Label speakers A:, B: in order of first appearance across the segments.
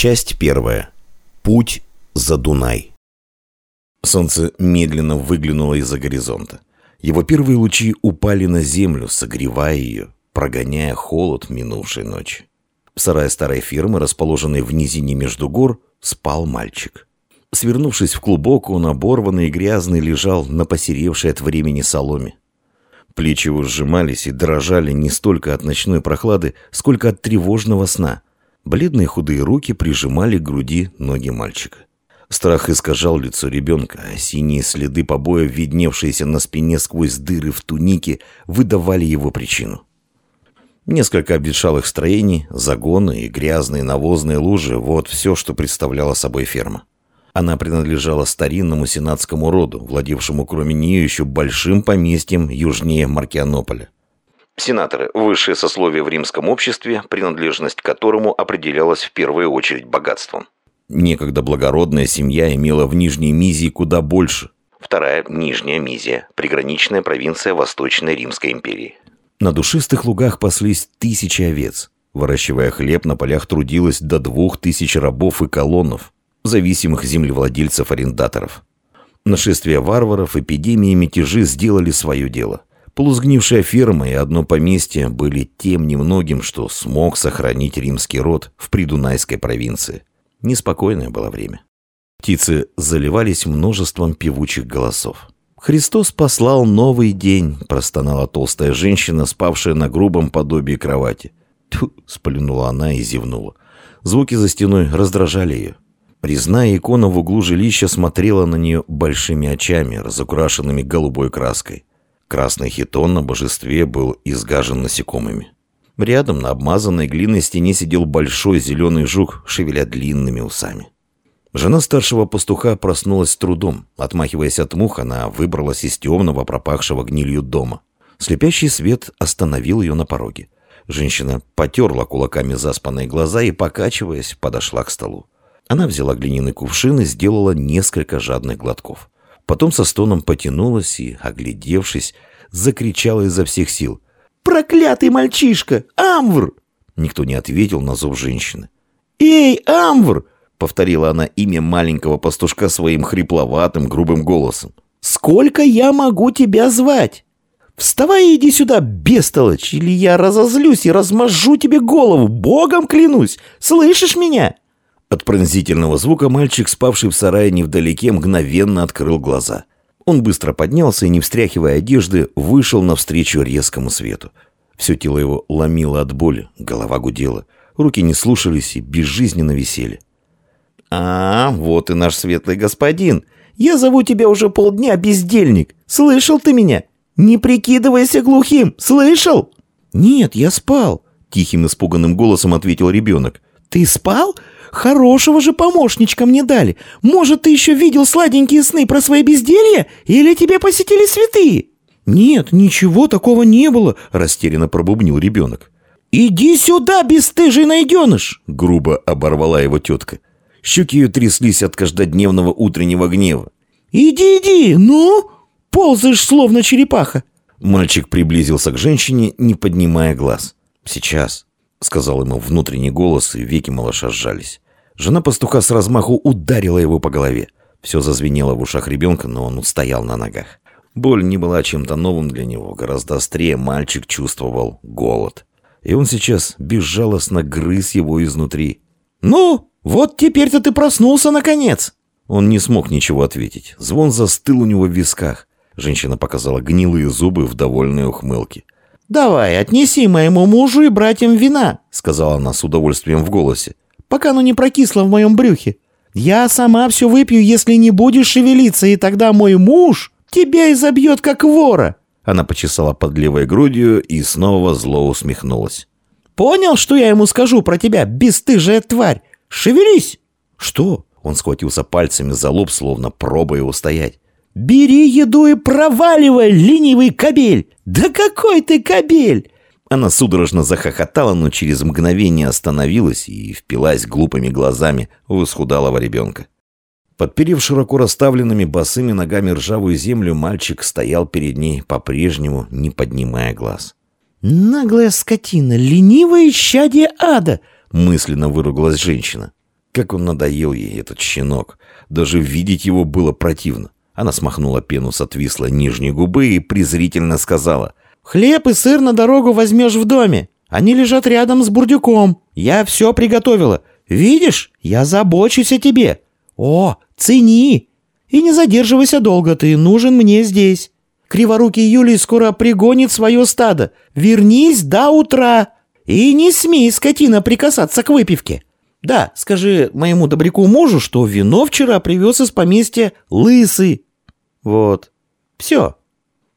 A: Часть первая. Путь за Дунай. Солнце медленно выглянуло из-за горизонта. Его первые лучи упали на землю, согревая ее, прогоняя холод минувшей ночи. В сарае старой фермы, расположенной в низине между гор, спал мальчик. Свернувшись в клубок, он оборванный и грязный лежал на посеревшей от времени соломе. Плечи его сжимались и дрожали не столько от ночной прохлады, сколько от тревожного сна. Бледные худые руки прижимали к груди ноги мальчика. Страх искажал лицо ребенка, а синие следы побоя, видневшиеся на спине сквозь дыры в тунике, выдавали его причину. Несколько обветшалых строений, загоны и грязные навозные лужи – вот все, что представляла собой ферма. Она принадлежала старинному сенатскому роду, владевшему кроме нее еще большим поместьем южнее Маркианополя. Сенаторы – высшее сословие в римском обществе, принадлежность к которому определялась в первую очередь богатством. Некогда благородная семья имела в Нижней Мизии куда больше. Вторая – Нижняя Мизия, приграничная провинция Восточной Римской империи. На душистых лугах паслись тысячи овец. Выращивая хлеб, на полях трудилось до двух тысяч рабов и колоннов – зависимых землевладельцев-арендаторов. Нашествие варваров, эпидемии и мятежи сделали свое дело. Полузгнившая ферма и одно поместье были тем немногим, что смог сохранить римский род в придунайской провинции. Неспокойное было время. Птицы заливались множеством певучих голосов. «Христос послал новый день», – простонала толстая женщина, спавшая на грубом подобии кровати. «Тьфу!» – сплюнула она и зевнула. Звуки за стеной раздражали ее. Резная икона в углу жилища смотрела на нее большими очами, разукрашенными голубой краской. Красный хитон на божестве был изгажен насекомыми. Рядом на обмазанной глиной стене сидел большой зеленый жук, шевеля длинными усами. Жена старшего пастуха проснулась с трудом. Отмахиваясь от мух, она выбралась из темного, пропахшего гнилью дома. Слепящий свет остановил ее на пороге. Женщина потерла кулаками заспанные глаза и, покачиваясь, подошла к столу. Она взяла глиняный кувшин и сделала несколько жадных глотков. Потом со стоном потянулась и, оглядевшись, закричала изо всех сил. «Проклятый мальчишка! Амвр!» Никто не ответил на зов женщины. «Эй, Амвр!» — повторила она имя маленького пастушка своим хрипловатым, грубым голосом. «Сколько я могу тебя звать? Вставай и иди сюда, бестолочь, или я разозлюсь и размажу тебе голову, богом клянусь! Слышишь меня?» От пронзительного звука мальчик, спавший в сарае невдалеке, мгновенно открыл глаза. Он быстро поднялся и, не встряхивая одежды, вышел навстречу резкому свету. Все тело его ломило от боли, голова гудела, руки не слушались и безжизненно висели. «А, вот и наш светлый господин! Я зову тебя уже полдня, бездельник! Слышал ты меня? Не прикидывайся глухим! Слышал?» «Нет, я спал!» — тихим испуганным голосом ответил ребенок. «Ты спал? Хорошего же помощничка мне дали. Может, ты еще видел сладенькие сны про свои безделья? Или тебе посетили святые?» «Нет, ничего такого не было», — растерянно пробубнил ребенок. «Иди сюда, бесстыжий найденыш!» — грубо оборвала его тетка. Щеки ее тряслись от каждодневного утреннего гнева. «Иди, иди, ну! Ползаешь, словно черепаха!» Мальчик приблизился к женщине, не поднимая глаз. «Сейчас», — сказал ему внутренний голос, и веки малыша сжались. Жена пастуха с размаху ударила его по голове. Все зазвенело в ушах ребенка, но он устоял на ногах. Боль не была чем-то новым для него. Гораздо острее мальчик чувствовал голод. И он сейчас безжалостно грыз его изнутри. «Ну, вот теперь-то ты проснулся, наконец!» Он не смог ничего ответить. Звон застыл у него в висках. Женщина показала гнилые зубы в довольной ухмылке. «Давай, отнеси моему мужу и братьям вина», — сказала она с удовольствием в голосе, «пока оно не прокисло в моем брюхе. Я сама все выпью, если не будешь шевелиться, и тогда мой муж тебя изобьет, как вора». Она почесала под левой грудью и снова зло усмехнулась. «Понял, что я ему скажу про тебя, бесстыжая тварь? Шевелись!» «Что?» Он схватился пальцами за лоб, словно пробуя устоять. «Бери еду и проваливай, ленивый кобель! Да какой ты кобель!» Она судорожно захохотала, но через мгновение остановилась и впилась глупыми глазами в исхудалого ребенка. Подперев широко расставленными босыми ногами ржавую землю, мальчик стоял перед ней, по-прежнему не поднимая глаз. «Наглая скотина, ленивое щадие ада!» — мысленно выругалась женщина. Как он надоел ей, этот щенок. Даже видеть его было противно. Она смахнула пену с отвислой нижней губы и презрительно сказала. «Хлеб и сыр на дорогу возьмешь в доме. Они лежат рядом с бурдюком. Я все приготовила. Видишь, я забочусь о тебе. О, цени! И не задерживайся долго, ты нужен мне здесь. Криворукий Юлий скоро пригонит свое стадо. Вернись до утра. И не смей, скотина, прикасаться к выпивке. Да, скажи моему добряку мужу, что вино вчера привез из поместья Лысый. Вот. Все.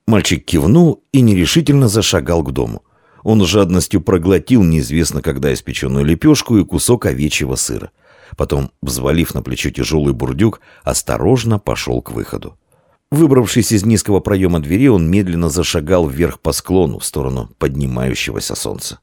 A: Мальчик кивнул и нерешительно зашагал к дому. Он жадностью проглотил неизвестно когда испеченную лепешку и кусок овечьего сыра. Потом, взвалив на плечо тяжелый бурдюк, осторожно пошел к выходу. Выбравшись из низкого проема двери, он медленно зашагал вверх по склону в сторону поднимающегося солнца.